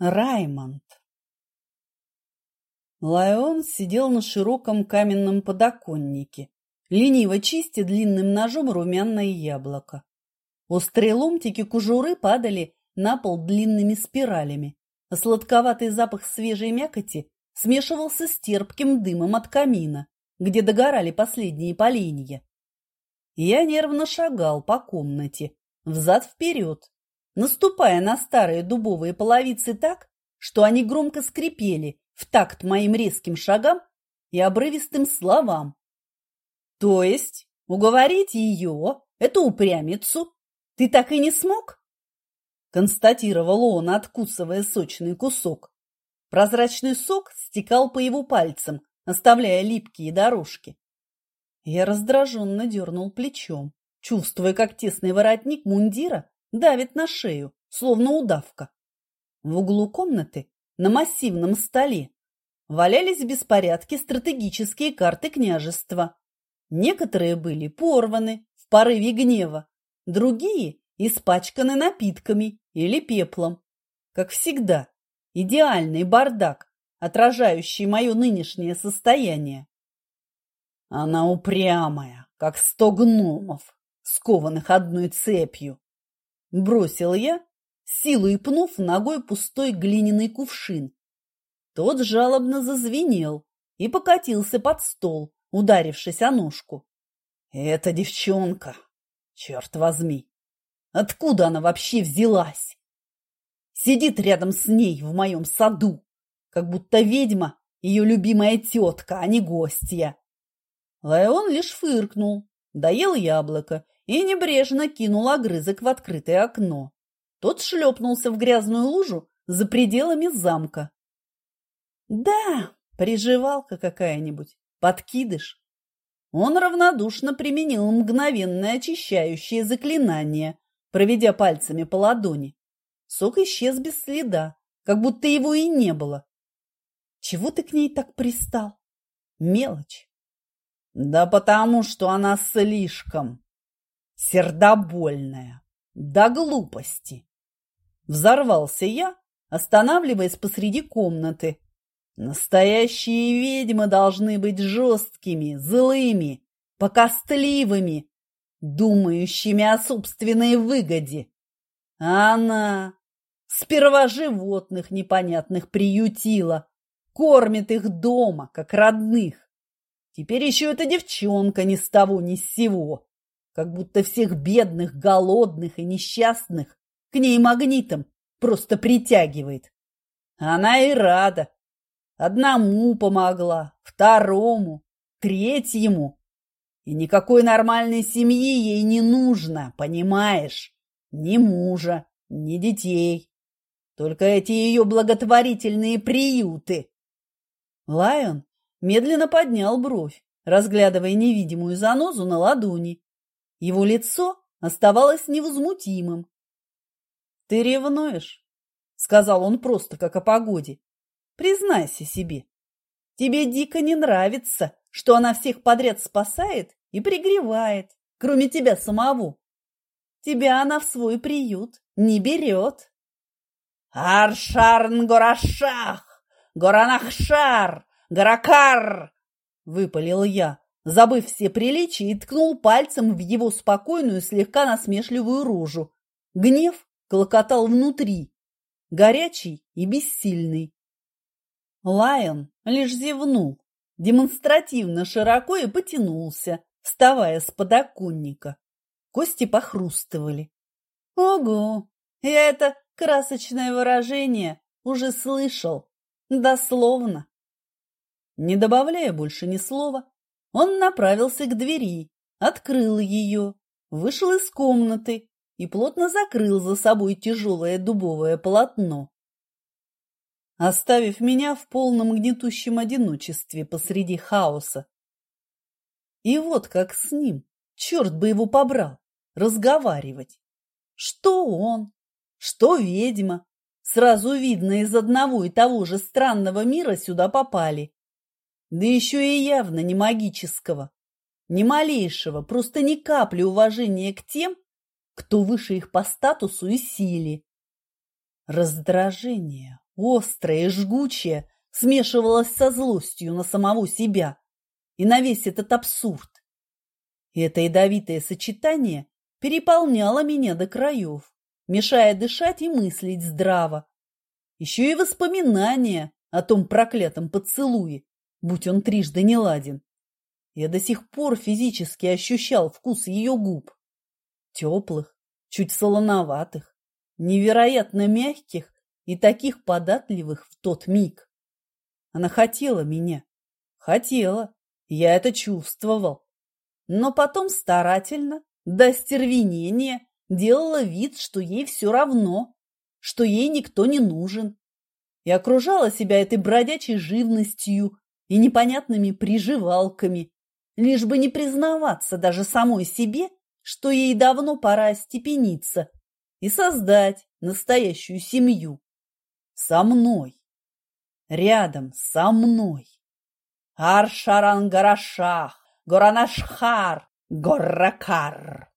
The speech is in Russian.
Раймонд. Лайон сидел на широком каменном подоконнике, лениво чистя длинным ножом румяное яблоко. Острые ломтики кожуры падали на пол длинными спиралями, а сладковатый запах свежей мякоти смешивался с терпким дымом от камина, где догорали последние поленья. Я нервно шагал по комнате, взад-вперед, наступая на старые дубовые половицы так, что они громко скрипели в такт моим резким шагам и обрывистым словам. То есть уговорить ее, эту упрямицу, ты так и не смог? Констатировал он, откусывая сочный кусок. Прозрачный сок стекал по его пальцам, оставляя липкие дорожки. Я раздраженно дернул плечом, чувствуя, как тесный воротник мундира давит на шею, словно удавка. В углу комнаты, на массивном столе, валялись в беспорядке стратегические карты княжества. Некоторые были порваны в порыве гнева, другие испачканы напитками или пеплом. Как всегда, идеальный бардак, отражающий мое нынешнее состояние. Она упрямая, как сто гномов, скованных одной цепью. Бросил я, силой пнув ногой пустой глиняный кувшин. Тот жалобно зазвенел и покатился под стол, ударившись о ножку. Эта девчонка, черт возьми, откуда она вообще взялась? Сидит рядом с ней в моем саду, как будто ведьма ее любимая тетка, а не гостья. Леон лишь фыркнул, доел яблоко и небрежно кинул огрызок в открытое окно. Тот шлепнулся в грязную лужу за пределами замка. Да, приживалка какая-нибудь, подкидыш. Он равнодушно применил мгновенное очищающее заклинание, проведя пальцами по ладони. Сок исчез без следа, как будто его и не было. Чего ты к ней так пристал? Мелочь. Да потому, что она слишком сердобольная, до глупости. Взорвался я, останавливаясь посреди комнаты. Настоящие ведьмы должны быть жесткими, злыми, покостливыми, думающими о собственной выгоде. А она сперва животных непонятных приютила, кормит их дома, как родных. Теперь еще эта девчонка ни с того ни с сего как будто всех бедных, голодных и несчастных к ней магнитом просто притягивает. Она и рада. Одному помогла, второму, третьему. И никакой нормальной семьи ей не нужно, понимаешь? Ни мужа, ни детей. Только эти ее благотворительные приюты. Лайон медленно поднял бровь, разглядывая невидимую занозу на ладони. Его лицо оставалось невозмутимым. «Ты ревнуешь?» — сказал он просто, как о погоде. «Признайся себе. Тебе дико не нравится, что она всех подряд спасает и пригревает, кроме тебя самого. Тебя она в свой приют не берет». «Аршарн Горашах! Горанахшар! Гаракар!» — выпалил я, забыв все приличия, и ткнул пальцем в его спокойную, слегка насмешливую рожу. Гнев клокотал внутри, горячий и бессильный. Лайон лишь зевнул, демонстративно широко и потянулся, вставая с подоконника. Кости похрустывали. Ого! Я это красочное выражение уже слышал. Дословно. Не добавляя больше ни слова, он направился к двери, открыл ее, вышел из комнаты и плотно закрыл за собой тяжелое дубовое полотно, оставив меня в полном гнетущем одиночестве посреди хаоса. И вот как с ним, черт бы его побрал, разговаривать. Что он, что ведьма, сразу видно из одного и того же странного мира сюда попали. Да еще и явно не магического, ни малейшего, просто ни капли уважения к тем, кто выше их по статусу и силе. Раздражение, острое и жгучее, смешивалось со злостью на самого себя и на весь этот абсурд. И это ядовитое сочетание переполняло меня до краев, мешая дышать и мыслить здраво. Еще и воспоминания о том проклятом поцелуе, будь он трижды не ладен. Я до сих пор физически ощущал вкус ее губ. Теплых, чуть солоноватых, невероятно мягких и таких податливых в тот миг. Она хотела меня. Хотела. Я это чувствовал. Но потом старательно, до стервенения, делала вид, что ей все равно, что ей никто не нужен. И окружала себя этой бродячей живностью и непонятными приживалками, лишь бы не признаваться даже самой себе, что ей давно пора остепениться и создать настоящую семью. Со мной. Рядом со мной. Аршарангарашах, Горанашхар, Горракар.